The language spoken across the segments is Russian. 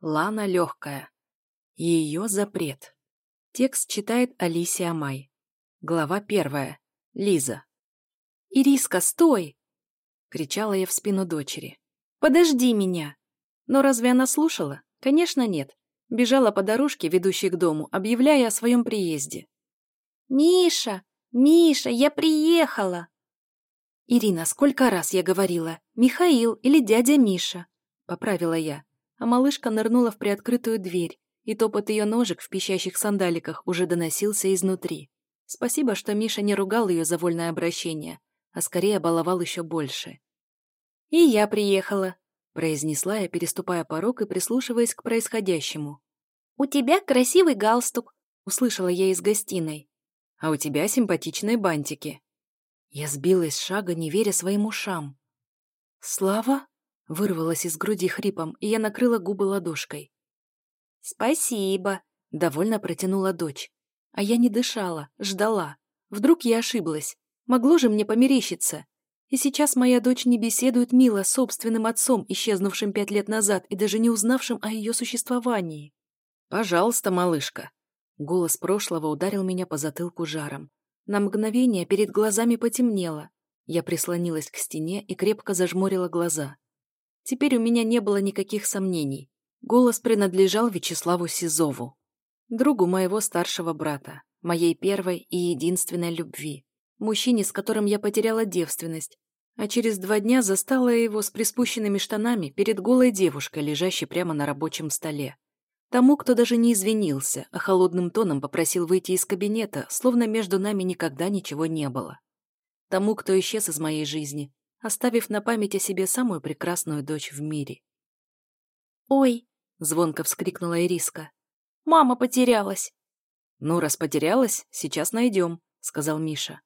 Лана легкая. Ее запрет. Текст читает Алисия Май. Глава первая. Лиза. «Ириска, стой!» — кричала я в спину дочери. «Подожди меня!» Но разве она слушала? Конечно, нет. Бежала по дорожке, ведущей к дому, объявляя о своем приезде. «Миша! Миша, я приехала!» «Ирина, сколько раз я говорила? Михаил или дядя Миша?» — поправила я. А малышка нырнула в приоткрытую дверь, и топот ее ножек в пищащих сандаликах уже доносился изнутри. Спасибо, что Миша не ругал ее за вольное обращение, а скорее баловал еще больше. «И я приехала», — произнесла я, переступая порог и прислушиваясь к происходящему. «У тебя красивый галстук», — услышала я из гостиной. «А у тебя симпатичные бантики», я сбилась с шага, не веря своим ушам. «Слава?» — вырвалась из груди хрипом, и я накрыла губы ладошкой. «Спасибо», — довольно протянула дочь. А я не дышала, ждала. Вдруг я ошиблась. Могло же мне померещиться. И сейчас моя дочь не беседует мило с собственным отцом, исчезнувшим пять лет назад и даже не узнавшим о ее существовании. «Пожалуйста, малышка». Голос прошлого ударил меня по затылку жаром. На мгновение перед глазами потемнело. Я прислонилась к стене и крепко зажмурила глаза. Теперь у меня не было никаких сомнений. Голос принадлежал Вячеславу Сизову, другу моего старшего брата, моей первой и единственной любви, мужчине, с которым я потеряла девственность, а через два дня застала его с приспущенными штанами перед голой девушкой, лежащей прямо на рабочем столе. Тому, кто даже не извинился, а холодным тоном попросил выйти из кабинета, словно между нами никогда ничего не было. Тому, кто исчез из моей жизни, оставив на память о себе самую прекрасную дочь в мире. «Ой!» — звонко вскрикнула Ириска. «Мама потерялась!» «Ну, раз потерялась, сейчас найдем», — сказал Миша.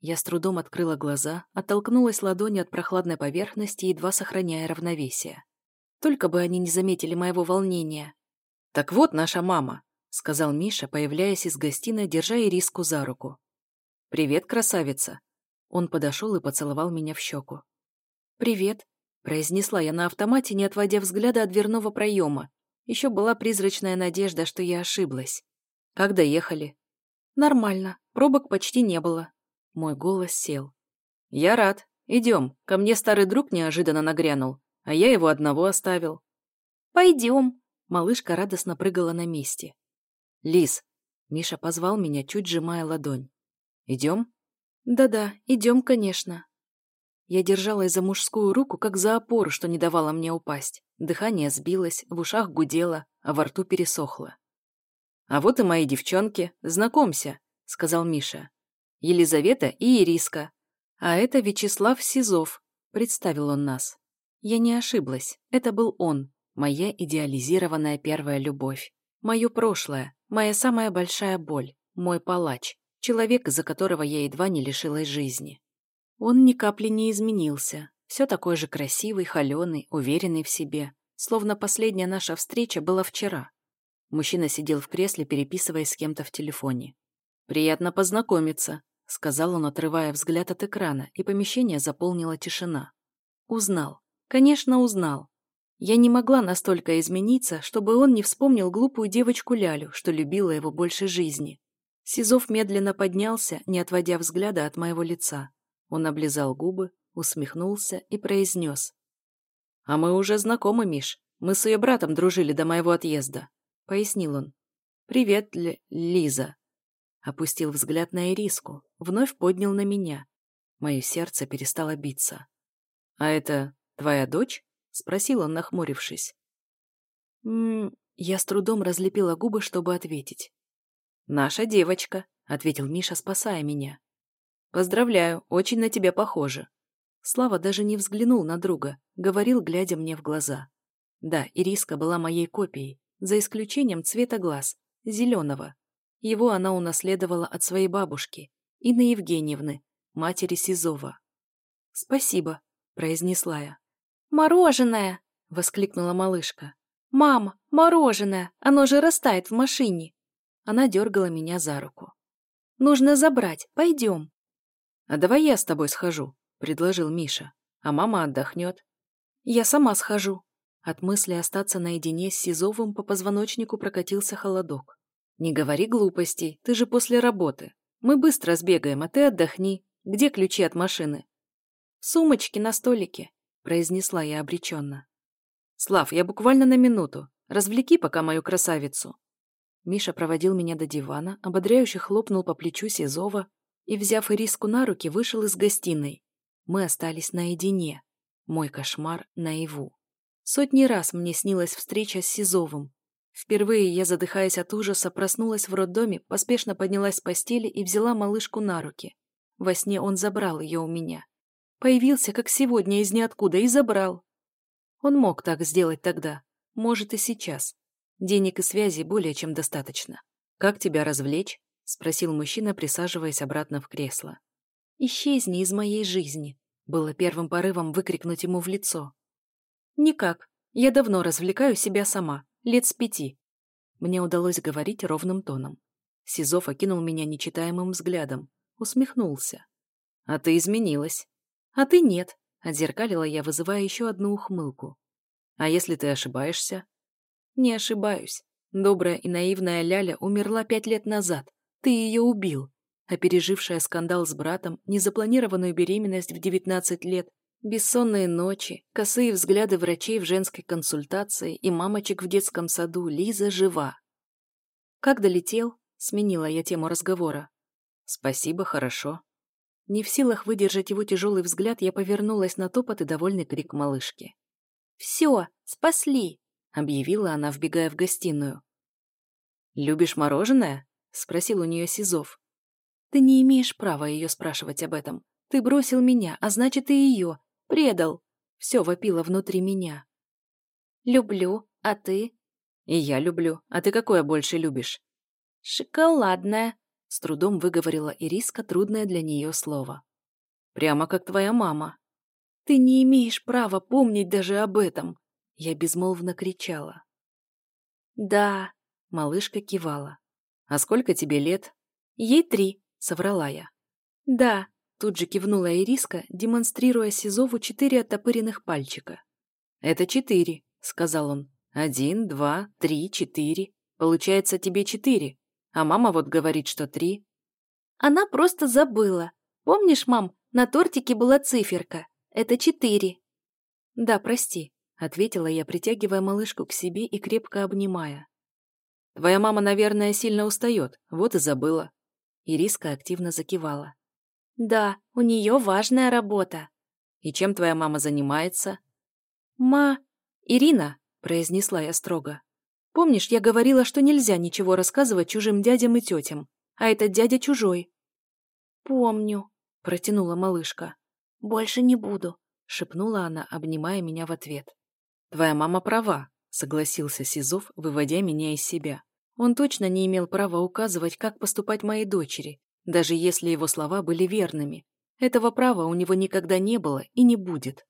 Я с трудом открыла глаза, оттолкнулась ладонью от прохладной поверхности, едва сохраняя равновесие. Только бы они не заметили моего волнения. «Так вот наша мама», — сказал Миша, появляясь из гостиной, держа Ириску за руку. «Привет, красавица». Он подошел и поцеловал меня в щеку. «Привет», — произнесла я на автомате, не отводя взгляда от дверного проема. Еще была призрачная надежда, что я ошиблась. «Как доехали?» «Нормально. Пробок почти не было». Мой голос сел. «Я рад. Идем. Ко мне старый друг неожиданно нагрянул, а я его одного оставил». «Пойдем», Малышка радостно прыгала на месте. «Лис!» Миша позвал меня, чуть сжимая ладонь. «Идем?» «Да-да, идем, конечно». Я держалась за мужскую руку, как за опору, что не давало мне упасть. Дыхание сбилось, в ушах гудело, а во рту пересохло. «А вот и мои девчонки. Знакомься», — сказал Миша. «Елизавета и Ириска. А это Вячеслав Сизов», — представил он нас. Я не ошиблась. Это был он, Моя идеализированная первая любовь. Мое прошлое. Моя самая большая боль. Мой палач. Человек, из-за которого я едва не лишилась жизни. Он ни капли не изменился. Все такой же красивый, холеный, уверенный в себе. Словно последняя наша встреча была вчера. Мужчина сидел в кресле, переписываясь с кем-то в телефоне. «Приятно познакомиться», — сказал он, отрывая взгляд от экрана, и помещение заполнила тишина. Узнал. Конечно, узнал. Я не могла настолько измениться, чтобы он не вспомнил глупую девочку Лялю, что любила его больше жизни. Сизов медленно поднялся, не отводя взгляда от моего лица. Он облизал губы, усмехнулся и произнес. «А мы уже знакомы, Миш. Мы с ее братом дружили до моего отъезда», — пояснил он. «Привет, Л Лиза». Опустил взгляд на Ириску, вновь поднял на меня. Мое сердце перестало биться. «А это твоя дочь?» — спросил он, нахмурившись. «М-м...» Я с трудом разлепила губы, чтобы ответить. «Наша девочка», — ответил Миша, спасая меня. «Поздравляю, очень на тебя похоже». Слава даже не взглянул на друга, говорил, глядя мне в глаза. Да, Ириска была моей копией, за исключением цвета глаз, зеленого. Его она унаследовала от своей бабушки, Инны Евгеньевны, матери Сизова. «Спасибо», — произнесла я. «Мороженое!» — воскликнула малышка. «Мама, мороженое! Оно же растает в машине!» Она дергала меня за руку. «Нужно забрать, пойдем!» «А давай я с тобой схожу», — предложил Миша. «А мама отдохнет». «Я сама схожу». От мысли остаться наедине с Сизовым по позвоночнику прокатился холодок. «Не говори глупостей, ты же после работы. Мы быстро сбегаем, а ты отдохни. Где ключи от машины?» «В сумочке на столике», — произнесла я обреченно. «Слав, я буквально на минуту. Развлеки пока мою красавицу». Миша проводил меня до дивана, ободряюще хлопнул по плечу Сизова и, взяв Ириску на руки, вышел из гостиной. Мы остались наедине. Мой кошмар наяву. Сотни раз мне снилась встреча с Сизовым. Впервые я, задыхаясь от ужаса, проснулась в роддоме, поспешно поднялась с постели и взяла малышку на руки. Во сне он забрал ее у меня. Появился, как сегодня, из ниоткуда, и забрал. Он мог так сделать тогда. Может и сейчас. Денег и связи более чем достаточно. «Как тебя развлечь?» — спросил мужчина, присаживаясь обратно в кресло. «Исчезни из моей жизни», — было первым порывом выкрикнуть ему в лицо. «Никак. Я давно развлекаю себя сама. Лет с пяти». Мне удалось говорить ровным тоном. Сизов окинул меня нечитаемым взглядом. Усмехнулся. «А ты изменилась». «А ты нет», — отзеркалила я, вызывая еще одну ухмылку. «А если ты ошибаешься?» «Не ошибаюсь. Добрая и наивная Ляля умерла пять лет назад. Ты ее убил. А пережившая скандал с братом, незапланированную беременность в девятнадцать лет, Бессонные ночи, косые взгляды врачей в женской консультации и мамочек в детском саду Лиза жива. «Как долетел?» — сменила я тему разговора. «Спасибо, хорошо». Не в силах выдержать его тяжелый взгляд, я повернулась на топот и довольный крик малышки. «Все, спасли!» — объявила она, вбегая в гостиную. «Любишь мороженое?» — спросил у нее Сизов. «Ты не имеешь права ее спрашивать об этом. Ты бросил меня, а значит и ее, Предал. Все вопило внутри меня. Люблю, а ты? И я люблю. А ты какое больше любишь? Шоколадное. С трудом выговорила Ириска трудное для нее слово. Прямо как твоя мама. Ты не имеешь права помнить даже об этом. Я безмолвно кричала. Да. Малышка кивала. А сколько тебе лет? Ей три, соврала я. Да, Тут же кивнула Ириска, демонстрируя Сизову четыре оттопыренных пальчика. «Это четыре», — сказал он. «Один, два, три, четыре. Получается, тебе четыре. А мама вот говорит, что три». «Она просто забыла. Помнишь, мам, на тортике была циферка. Это четыре». «Да, прости», — ответила я, притягивая малышку к себе и крепко обнимая. «Твоя мама, наверное, сильно устает, вот и забыла». Ириска активно закивала. «Да, у нее важная работа». «И чем твоя мама занимается?» «Ма...» «Ирина», — произнесла я строго. «Помнишь, я говорила, что нельзя ничего рассказывать чужим дядям и тетям, а этот дядя чужой?» «Помню», — протянула малышка. «Больше не буду», — шепнула она, обнимая меня в ответ. «Твоя мама права», — согласился Сизов, выводя меня из себя. Он точно не имел права указывать, как поступать моей дочери, даже если его слова были верными. Этого права у него никогда не было и не будет.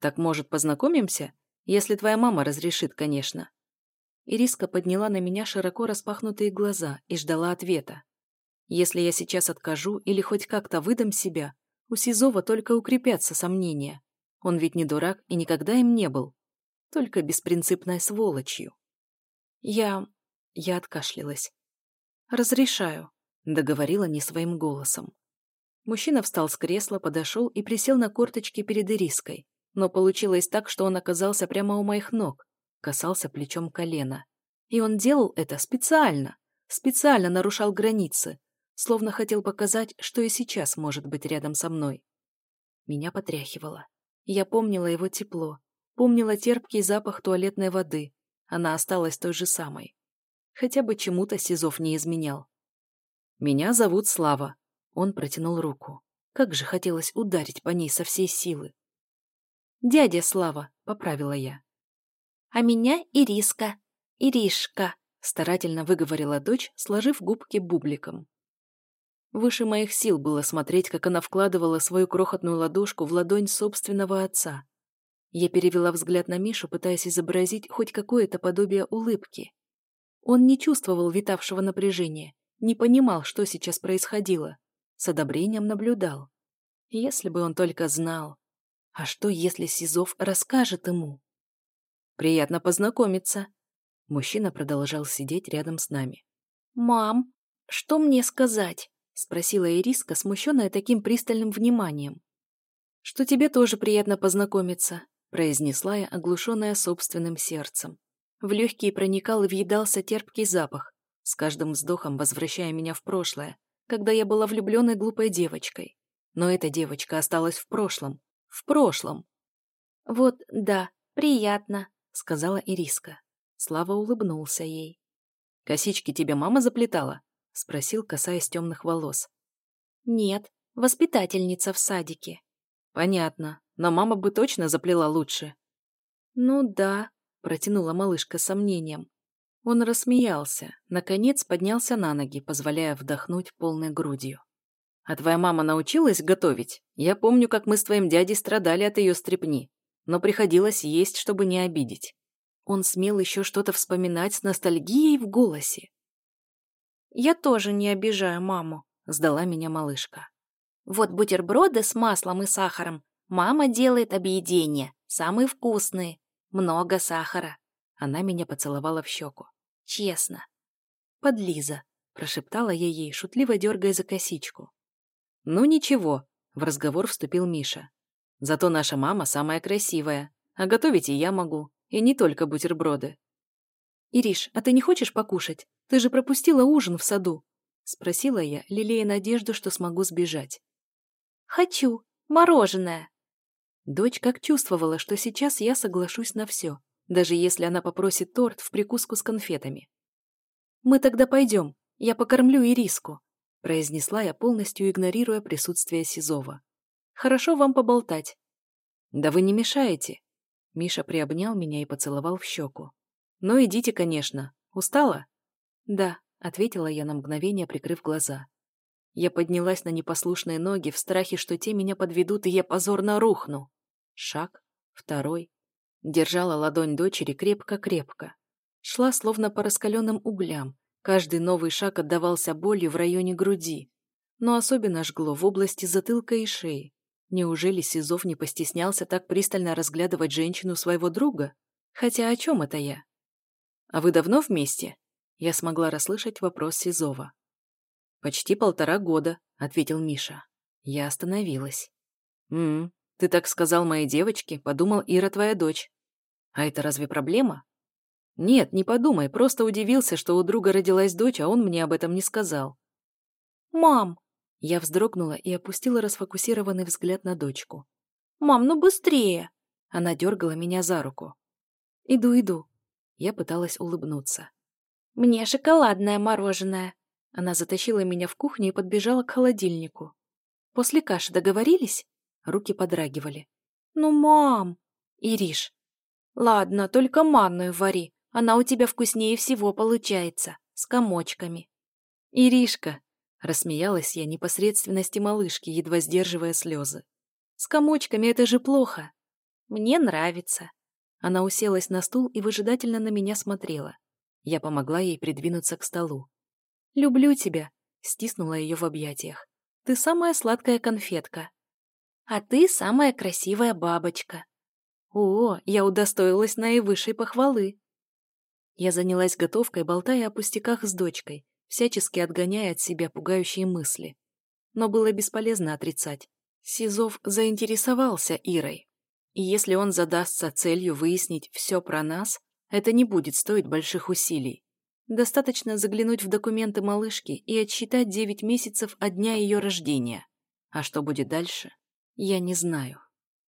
Так, может, познакомимся? Если твоя мама разрешит, конечно. Ириска подняла на меня широко распахнутые глаза и ждала ответа. Если я сейчас откажу или хоть как-то выдам себя, у Сизова только укрепятся сомнения. Он ведь не дурак и никогда им не был. Только беспринципной сволочью. Я... я откашлялась. Разрешаю. Договорила не своим голосом. Мужчина встал с кресла, подошел и присел на корточки перед Ириской. Но получилось так, что он оказался прямо у моих ног, касался плечом колена. И он делал это специально, специально нарушал границы, словно хотел показать, что и сейчас может быть рядом со мной. Меня потряхивало. Я помнила его тепло, помнила терпкий запах туалетной воды. Она осталась той же самой. Хотя бы чему-то Сизов не изменял. «Меня зовут Слава». Он протянул руку. Как же хотелось ударить по ней со всей силы. «Дядя Слава», — поправила я. «А меня Ириска. Иришка», — старательно выговорила дочь, сложив губки бубликом. Выше моих сил было смотреть, как она вкладывала свою крохотную ладошку в ладонь собственного отца. Я перевела взгляд на Мишу, пытаясь изобразить хоть какое-то подобие улыбки. Он не чувствовал витавшего напряжения, не понимал, что сейчас происходило. С одобрением наблюдал. Если бы он только знал. А что, если Сизов расскажет ему? Приятно познакомиться». Мужчина продолжал сидеть рядом с нами. «Мам, что мне сказать?» — спросила Ириска, смущенная таким пристальным вниманием. «Что тебе тоже приятно познакомиться», — произнесла я, оглушенная собственным сердцем. В легкие проникал и въедался терпкий запах, с каждым вздохом возвращая меня в прошлое, когда я была влюбленной глупой девочкой. Но эта девочка осталась в прошлом. В прошлом. «Вот, да, приятно», — сказала Ириска. Слава улыбнулся ей. «Косички тебе мама заплетала?» — спросил, касаясь темных волос. «Нет, воспитательница в садике». «Понятно, но мама бы точно заплела лучше». «Ну да», — протянула малышка с сомнением. Он рассмеялся, наконец поднялся на ноги, позволяя вдохнуть полной грудью. «А твоя мама научилась готовить? Я помню, как мы с твоим дядей страдали от ее стрепни, но приходилось есть, чтобы не обидеть». Он смел еще что-то вспоминать с ностальгией в голосе. «Я тоже не обижаю маму», — сдала меня малышка. «Вот бутерброды с маслом и сахаром мама делает объедение, самые вкусные, много сахара. Она меня поцеловала в щеку. Честно. «Подлиза», — прошептала я ей, шутливо дергая за косичку. «Ну ничего», — в разговор вступил Миша. «Зато наша мама самая красивая, а готовить и я могу, и не только бутерброды». «Ириш, а ты не хочешь покушать? Ты же пропустила ужин в саду», — спросила я, лелея надежду, что смогу сбежать. «Хочу. Мороженое». Дочь как чувствовала, что сейчас я соглашусь на все, даже если она попросит торт в прикуску с конфетами. «Мы тогда пойдем, я покормлю Ириску», произнесла я, полностью игнорируя присутствие Сизова. «Хорошо вам поболтать». «Да вы не мешаете». Миша приобнял меня и поцеловал в щеку. «Ну, идите, конечно. Устала?» «Да», — ответила я на мгновение, прикрыв глаза. Я поднялась на непослушные ноги в страхе, что те меня подведут, и я позорно рухну. Шаг, второй, Держала ладонь дочери крепко-крепко. Шла словно по раскаленным углям. Каждый новый шаг отдавался болью в районе груди. Но особенно жгло в области затылка и шеи. Неужели Сизов не постеснялся так пристально разглядывать женщину своего друга? Хотя о чем это я? «А вы давно вместе?» Я смогла расслышать вопрос Сизова. «Почти полтора года», — ответил Миша. Я остановилась. «М-м, ты так сказал моей девочке, подумал Ира твоя дочь. А это разве проблема? Нет, не подумай, просто удивился, что у друга родилась дочь, а он мне об этом не сказал. Мам! Я вздрогнула и опустила расфокусированный взгляд на дочку. Мам, ну быстрее! Она дергала меня за руку. Иду, иду. Я пыталась улыбнуться. Мне шоколадное мороженое. Она затащила меня в кухню и подбежала к холодильнику. После каши договорились? Руки подрагивали. «Ну, мам!» «Ириш!» «Ладно, только манную вари. Она у тебя вкуснее всего получается. С комочками». «Иришка!» Рассмеялась я непосредственности малышки, едва сдерживая слезы. «С комочками это же плохо!» «Мне нравится!» Она уселась на стул и выжидательно на меня смотрела. Я помогла ей придвинуться к столу. «Люблю тебя!» — стиснула ее в объятиях. «Ты самая сладкая конфетка!» а ты самая красивая бабочка. О, я удостоилась наивысшей похвалы. Я занялась готовкой, болтая о пустяках с дочкой, всячески отгоняя от себя пугающие мысли. Но было бесполезно отрицать. Сизов заинтересовался Ирой. И если он задастся целью выяснить все про нас, это не будет стоить больших усилий. Достаточно заглянуть в документы малышки и отсчитать девять месяцев от дня ее рождения. А что будет дальше? Я не знаю.